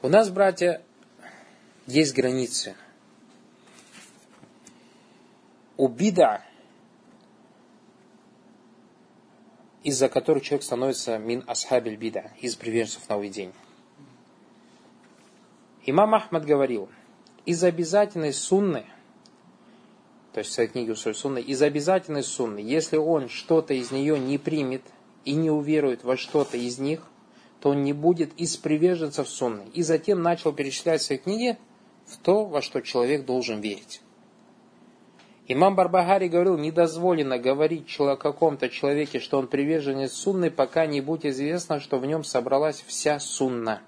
У нас, братья, есть границы. У бида, из-за которых человек становится мин асхабель бида, из приверженцев нововведений. Имам Ахмад говорил, из обязательной сунны, то есть в своей книге Усуль Сунны, из обязательной сунны, если он что-то из нее не примет и не уверует во что-то из них, то он не будет из приверженцев сунны. И затем начал перечислять в своей книге в то, во что человек должен верить. Имам Барбагари говорил, недозволено говорить о каком-то человеке, что он приверженец сунны, пока не будет известно, что в нем собралась вся сунна.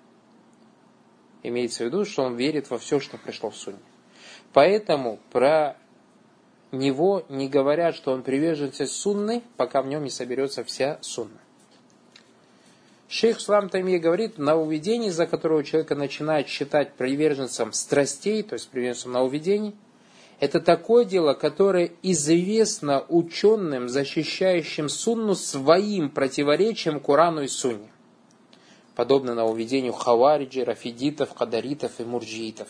Имеется в виду, что он верит во все, что пришло в Сунне. Поэтому про него не говорят, что он приверженец Сунны, пока в нем не соберется вся Сунна. Шейх Слам Таймия говорит, на уведении, за которого человека начинает считать приверженцем страстей, то есть приверженцем на уведении, это такое дело, которое известно ученым, защищающим Сунну своим противоречием Курану и Сунне подобно нововведению хавариджи, рафидитов, кадаритов и мурджиитов.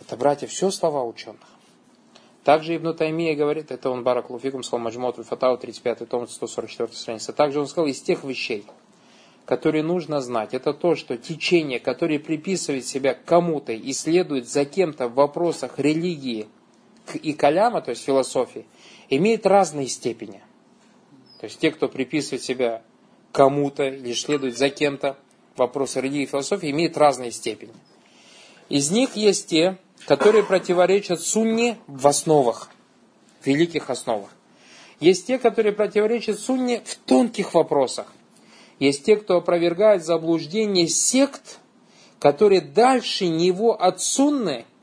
Это, братья, все слова ученых. Также Ибн Таймия говорит, это он Барак Луфикум, сказал Маджмот Фатау, 35 том, 144 страница. Также он сказал, из тех вещей, которые нужно знать, это то, что течение, которое приписывает себя кому-то и следует за кем-то в вопросах религии и каляма, то есть философии, имеет разные степени. То есть те, кто приписывает себя кому-то или следует за кем-то, вопросы религии и философии имеют разные степени. Из них есть те, которые противоречат сунне в основах, в великих основах. Есть те, которые противоречат сунне в тонких вопросах. Есть те, кто опровергает заблуждение сект, которые дальше него от сунны –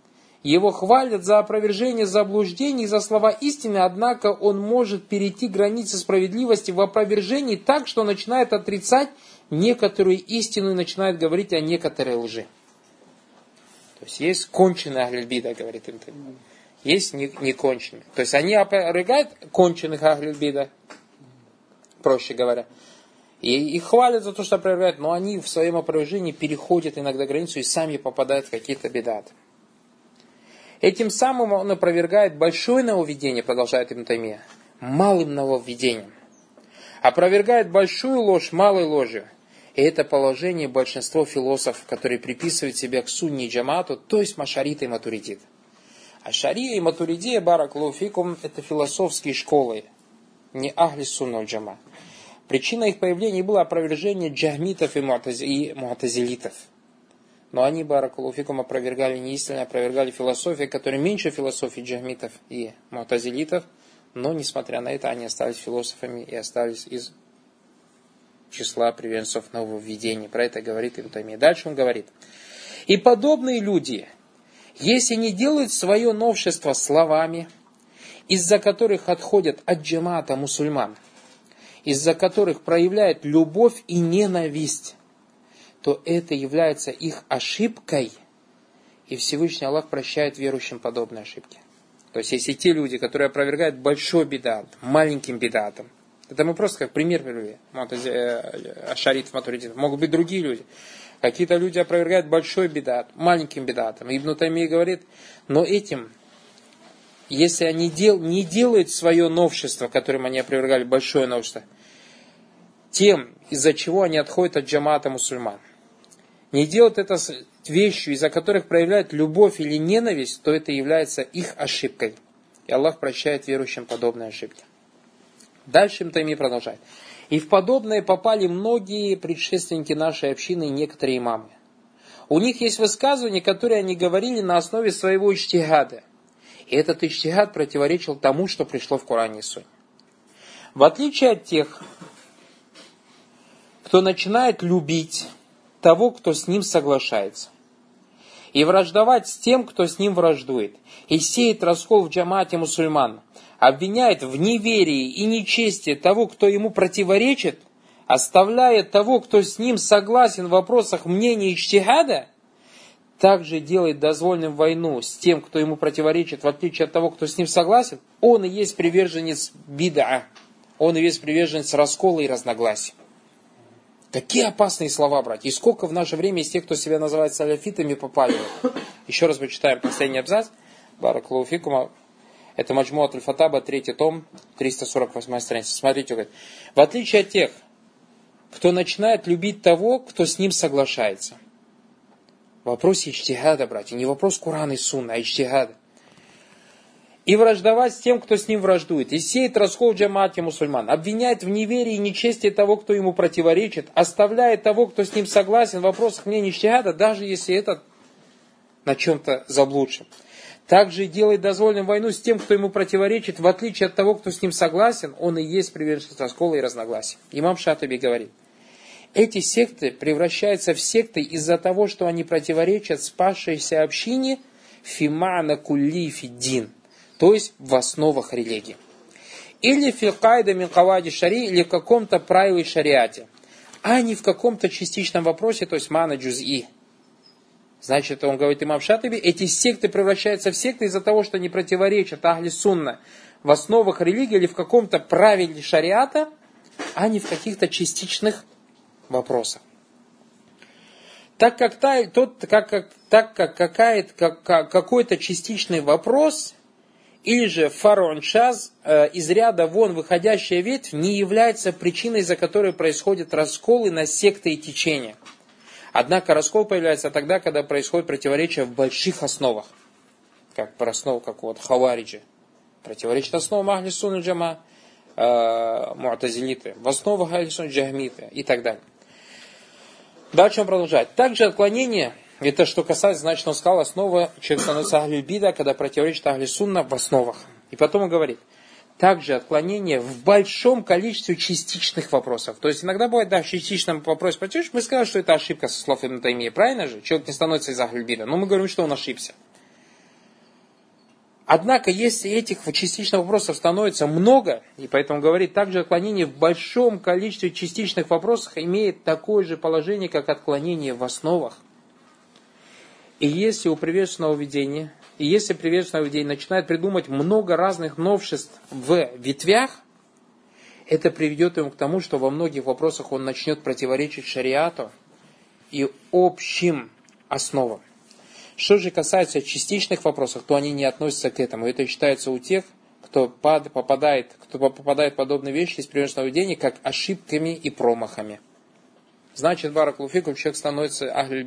его хвалят за опровержение заблуждений, за слова истины, однако он может перейти границы справедливости в опровержении так, что начинает отрицать некоторую истину и начинает говорить о некоторой лжи. То есть есть конченые Ахлюбида, говорит им. Есть неконченные. То есть они опровергают конченых Ахлюбида, проще говоря. И их хвалят за то, что опровергают, но они в своем опровержении переходят иногда границу и сами попадают в какие-то бедаты. Этим самым он опровергает большое нововведение, продолжает Ибн Таймия, малым нововведением. Опровергает большую ложь малой ложью. И это положение большинство философов, которые приписывают себя к сунни джамату, то есть машарита и матуридит. А шария и матуридия, бараклуфикум, это философские школы, не ахли сунна джама. Причина их появления было опровержение джахмитов и муатазилитов – но они, баракулуфикум, опровергали неистинно, опровергали философию, которая меньше философии джахмитов и мутазилитов, но, несмотря на это, они остались философами и остались из числа приверженцев нововведений. Про это говорит Ибн Дальше он говорит. И подобные люди, если не делают свое новшество словами, из-за которых отходят от джамата мусульман, из-за которых проявляют любовь и ненависть, то это является их ошибкой, и Всевышний Аллах прощает верующим подобные ошибки. То есть, если те люди, которые опровергают большой бедат, маленьким бедатом, это мы просто как пример привели, э, Ашарит, Матуридин, могут быть другие люди. Какие-то люди опровергают большой бедат, маленьким бедатом. Ибн Тайми говорит, но этим, если они дел, не делают свое новшество, которым они опровергали большое новшество, тем, из-за чего они отходят от джамата мусульман – не делают это вещью, из-за которых проявляют любовь или ненависть, то это является их ошибкой. И Аллах прощает верующим подобные ошибки. Дальше Мтайми продолжает. И в подобное попали многие предшественники нашей общины и некоторые имамы. У них есть высказывания, которые они говорили на основе своего ичтигада. И этот ичтигад противоречил тому, что пришло в Коране и Сунне. В отличие от тех, кто начинает любить того, кто с ним соглашается. И враждовать с тем, кто с ним враждует. И сеет раскол в джамате мусульман. Обвиняет в неверии и нечестии того, кто ему противоречит, оставляя того, кто с ним согласен в вопросах мнения и чтигада, также делает дозвольным войну с тем, кто ему противоречит, в отличие от того, кто с ним согласен, он и есть приверженец бида, он и есть приверженец раскола и разногласий. Какие опасные слова, братья. И сколько в наше время из тех, кто себя называет саляфитами, попали. Еще раз почитаем последний абзац. Бараклауфикума. Это Маджмуат аль-Фатаба, третий том, 348 страница. Смотрите, говорит. В отличие от тех, кто начинает любить того, кто с ним соглашается. Вопрос ичтихада, братья, не вопрос Курана и Сунна, а ичтихада. И враждовать с тем, кто с ним враждует. И сеет раскол в джамате мусульман. Обвиняет в неверии и нечестии того, кто ему противоречит. Оставляет того, кто с ним согласен в вопросах мнения ичтихада, даже если этот на чем-то заблудшим. Также делает дозволенным войну с тем, кто ему противоречит, в отличие от того, кто с ним согласен, он и есть приверженец раскола и разногласий. Имам Шатаби говорит, эти секты превращаются в секты из-за того, что они противоречат спасшейся общине фимана кулли фиддин, то есть в основах религии. Или филкайда минкавади шари, или в каком-то правиле шариате, а не в каком-то частичном вопросе, то есть мана джуз'i. Значит, он говорит имам Шатаби, эти секты превращаются в секты из-за того, что они противоречат ахли сунна в основах религии или в каком-то правиле шариата, а не в каких-то частичных вопроса. Так как, та, тот, как, как, так как, какая, как, какой-то частичный вопрос или же фаруан шаз э, из ряда вон выходящая ветвь не является причиной, за которой происходят расколы на секты и течения. Однако раскол появляется тогда, когда происходит противоречие в больших основах, как по основу как вот хавариджи. Противоречит основам Ахли Сунна Джама, э, Муатазилиты, в основах Ахли Сунна Джахмиты и так далее. Дальше он продолжает. Также отклонение, это что касается, значит, он сказал, основа человек становится ахлюбида, когда противоречит ахли сунна в основах. И потом он говорит, также отклонение в большом количестве частичных вопросов. То есть иногда бывает, да, в частичном вопросе противоречишь, мы сказали, что это ошибка со слов Ибн Таймии, правильно же? Человек не становится из ахлюбида, но мы говорим, что он ошибся. Однако, если этих частичных вопросов становится много, и поэтому говорит, также отклонение в большом количестве частичных вопросов имеет такое же положение, как отклонение в основах. И если у приверженного видения, и если приверженного видения начинает придумать много разных новшеств в ветвях, это приведет ему к тому, что во многих вопросах он начнет противоречить шариату и общим основам. Что же касается частичных вопросов, то они не относятся к этому. Это считается у тех, кто попадает, кто попадает в подобные вещи из приверженного ведения, как ошибками и промахами. Значит, баракулуфикум человек становится ахль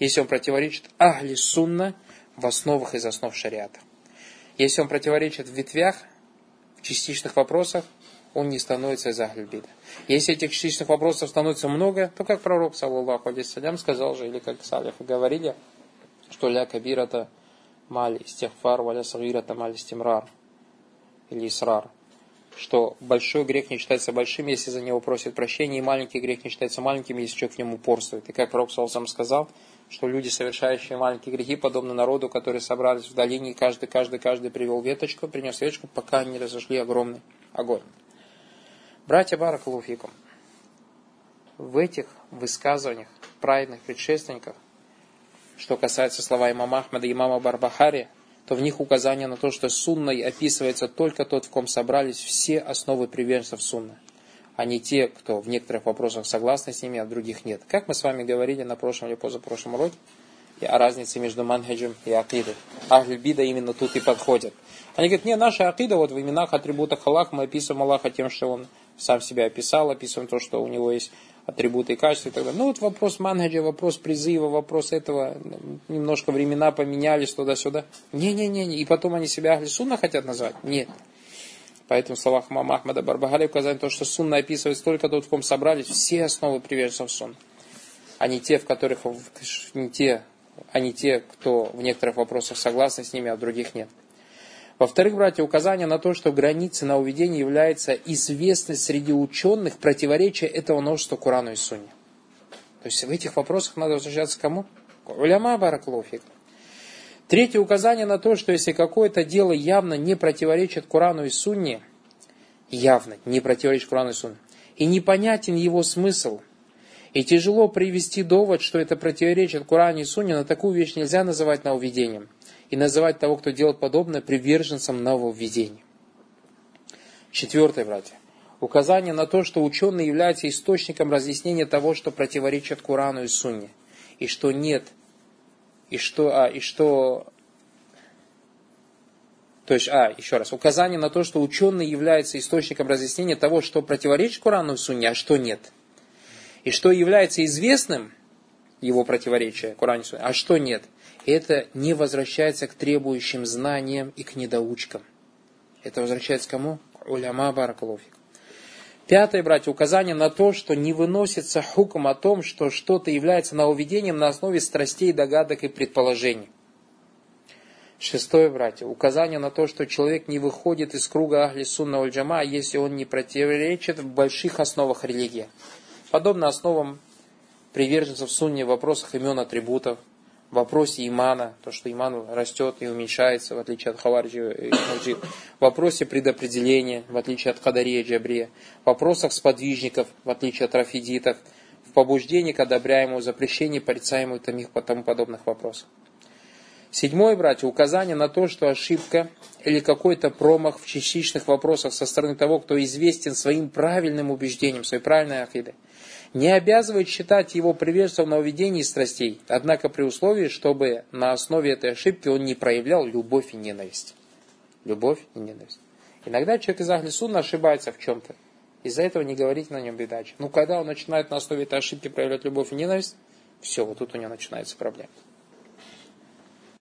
если он противоречит ахли сунна в основах из основ шариата. Если он противоречит в ветвях, в частичных вопросах, он не становится из ахль Если этих частичных вопросов становится много, то как пророк, саллаллаху алейхи сказал же, или как салифы говорили, что ля кабирата маль истихфар, валя сагирата маль истимрар или исрар. Что большой грех не считается большим, если за него просят прощения, и маленький грех не считается маленьким, если человек в нем упорствует. И как пророк сам сказал, что люди, совершающие маленькие грехи, подобны народу, которые собрались в долине, и каждый, каждый, каждый привел веточку, принес веточку, пока не разожгли огромный огонь. Братья Баракалуфикум, в этих высказываниях праведных предшественников что касается слова имама Ахмада и имама Барбахари, то в них указание на то, что сунной описывается только тот, в ком собрались все основы приверженцев сунны, а не те, кто в некоторых вопросах согласны с ними, а в других нет. Как мы с вами говорили на прошлом или позапрошлом уроке, и о разнице между манхаджем и акидой. Ахль-бида именно тут и подходит. Они говорят, не, наша акида, вот в именах, атрибутах Аллаха мы описываем Аллаха тем, что он сам себя описал, описываем то, что у него есть атрибуты и качества и так далее. Ну вот вопрос манхаджа, вопрос призыва, вопрос этого, немножко времена поменялись туда-сюда. Не-не-не, и потом они себя Ахли хотят назвать? Нет. Поэтому в словах мама Ахмада Барбахали указали то, что Сунна описывает только тот, в ком собрались все основы приверженцев Сунны. А не те, в которых, не те, а не те, кто в некоторых вопросах согласны с ними, а в других нет. Во-вторых, братья, указание на то, что границы на уведение является известной среди ученых противоречие этого множества Курану и Сунне. То есть в этих вопросах надо возвращаться к кому? Уляма Бараклофик. Третье указание на то, что если какое-то дело явно не противоречит Курану и Сунне, явно не противоречит Курану и Сунне, и непонятен его смысл, и тяжело привести довод, что это противоречит Курану и Сунне, но такую вещь нельзя называть нововведением и называть того, кто делает подобное, приверженцем нововведения. Четвертое, братья. Указание на то, что ученый является источником разъяснения того, что противоречит Корану и Сунне. И что нет. И что, а, и что то есть, а, еще раз, указание на то, что ученый является источником разъяснения того, что противоречит Корану и Сунне, а что нет. И что является известным, его противоречие Корану и Сунне, а что нет. Это не возвращается к требующим знаниям и к недоучкам. Это возвращается к кому? К уляма баракалуфик. Пятое, братья, указание на то, что не выносится хуком о том, что что-то является нововведением на основе страстей, догадок и предположений. Шестое, братья, указание на то, что человек не выходит из круга Ахли Сунна Джама, если он не противоречит в больших основах религии. Подобно основам приверженцев Сунни в вопросах имен атрибутов, в вопросе имана, то, что иман растет и уменьшается, в отличие от Хаварджи и Мурджи, в вопросе предопределения, в отличие от Кадария и Джабрия, в вопросах сподвижников, в отличие от рафидитов, в побуждении к одобряемому запрещению, порицаемому и тому подобных вопросов. Седьмое, братья, указание на то, что ошибка или какой-то промах в частичных вопросах со стороны того, кто известен своим правильным убеждением, своей правильной ахидой, не обязывает считать его приверженцем нововведений страстей, однако при условии, чтобы на основе этой ошибки он не проявлял любовь и ненависть. Любовь и ненависть. Иногда человек из Ахли Сунна ошибается в чем-то. Из-за этого не говорить на нем бедачи. Но когда он начинает на основе этой ошибки проявлять любовь и ненависть, все, вот тут у него начинается проблема.